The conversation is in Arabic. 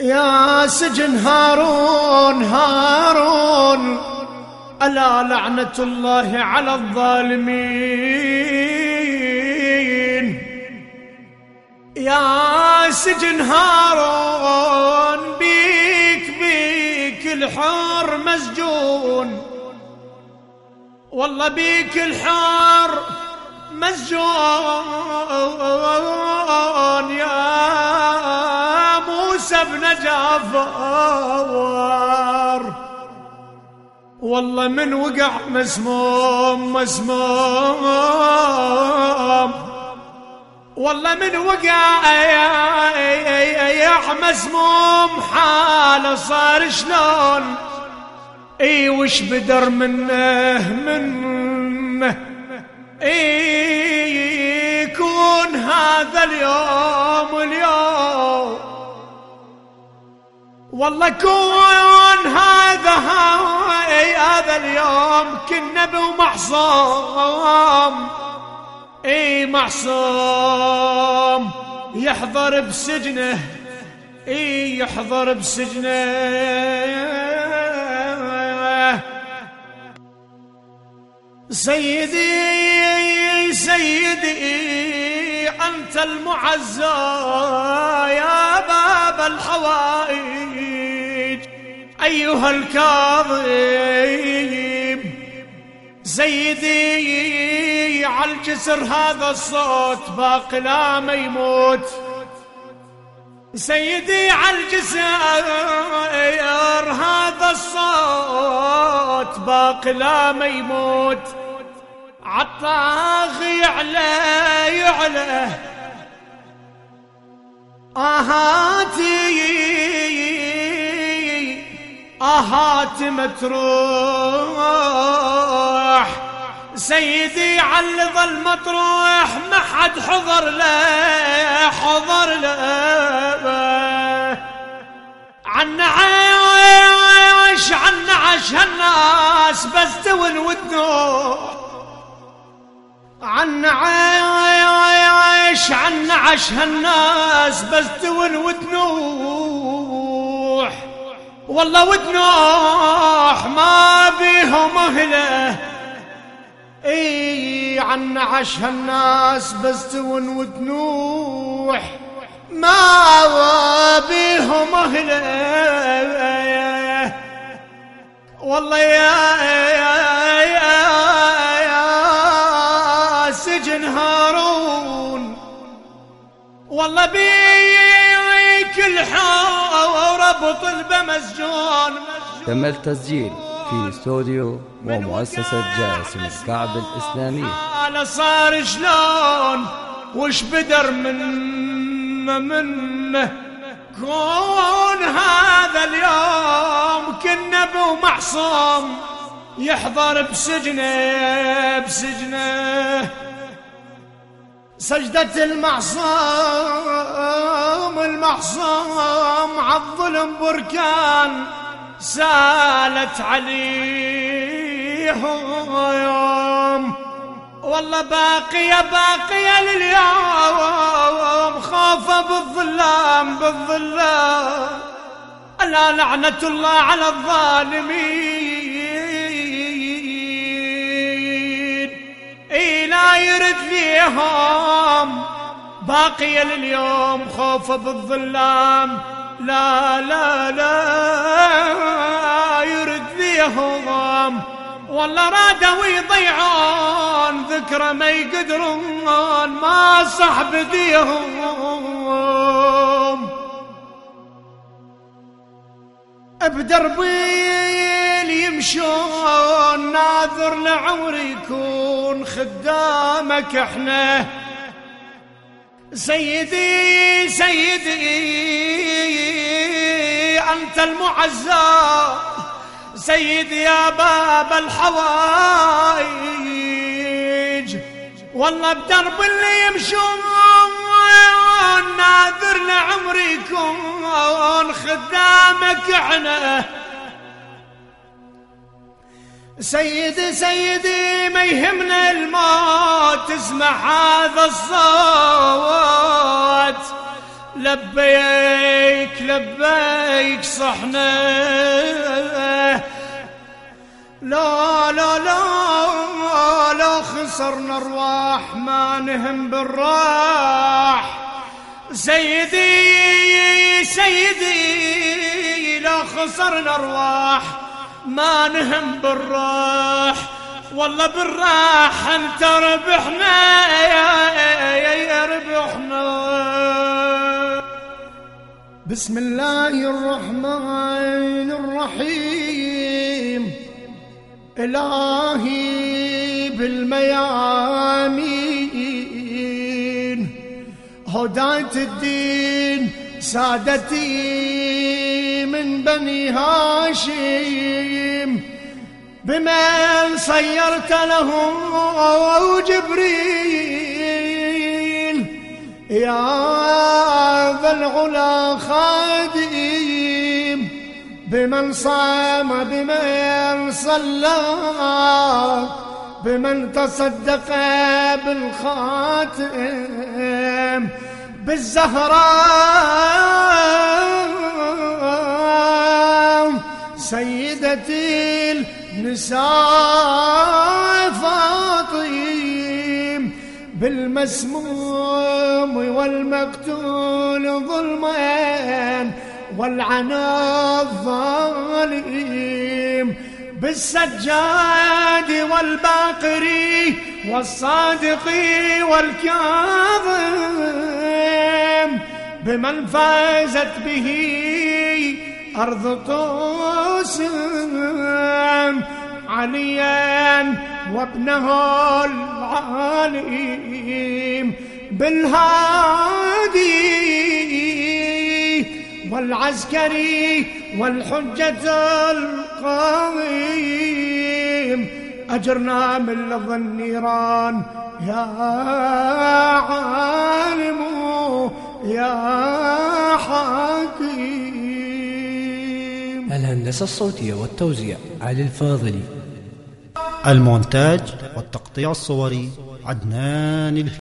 يا سجن هارون هارون ألا لعنة الله على الظالمين؟ يا سجن هارون بيك بيك الحر مسجون. والله بيك الحر مسجون. موسى بن والله من وقع مسموم مسموم. والله من وقع يا مسموم حاله صار شلون؟ إي وش بدر منه منه؟ إي يكون هذا اليوم اليوم والله كون هذا هذا اليوم كنا بمحصوم إي معصوم يحضر بسجنه إي يحضر بسجنه. سيدي سيدي أنت المعزى يا الحوائج. أيها الكاظم سيدي على الجسر هذا الصوت باقي لا ما يموت. سيدي على الجسر هذا الصوت باقي لا ما يموت. عطاغ يعلى يعلى آهاتي آهات متروح. سيدي على ظل مطروح ما حد حضر له حضر له. عن عيش عش هالناس بس تون وتنوح. والله وتنوح ما بيهم أهله. إي عن عش هالناس بس تون وتنوح. ما بيهم أهله. والله يا والله بيك الحور بطلب مسجون. تم التسجيل في استوديو ومؤسسة جاسم الكعب الإسلامية على صار شلون؟ وش بدر من منه كون هذا اليوم كنا بمحصوم يحضر بسجنه بسجنه. سجدة المعصوم المعصوم عالظلم بركان سالت عليهم. والله باقية باقية لليوم خافة بالظلام بالظلام. ألا لعنة الله على الظالمين. يرد فيهم باقية لليوم خوفة بالظلام. لا لا لا يرد فيهم. والله رادوا يضيعون ذكرى ما يقدرون ما صح بديهم. بدربيل يمشون ناظر لعمر يكون خدامك إحنا. سيدي سيدي أنت المعزى. سيدي يا باب الحوايج والله بدرب اللي يمشون ناذر لعمركم خدامك إحنا. سيدي سيدي ما يهمنا الموت اسمع هذا الصوت. لبيك لبيك صحنا لا لا لا لا خسرنا ارواح ما نهم بالراح. سيدي سيدي لا خسرنا ارواح ما نهم بالراح والله بالراح أنت ربحنا يا, يا, ربحنا. بسم الله الرحمن الرحيم. إلهي بالميامين هداية الدين سادتي من بني هاشم بمن صيرت لهم جبريل. يا ذا العلا خادم بمن صام بمن صلى بمن تصدق بالخاتم بالزهراء سيدتي النساء فاطم بالمسموم والمقتول ظلما والعنا الظالم بالسجاد والباقري والصادق والكاظم بمن فازت به أرض طوس عليا وابنه العالم بالهادي والعسكري والحجة القويم. أجرنا من لظى النيران يا عالم. الهندسة الصوتية والتوزيع علي الفاضلي. المونتاج والتقطيع الصوري عدنان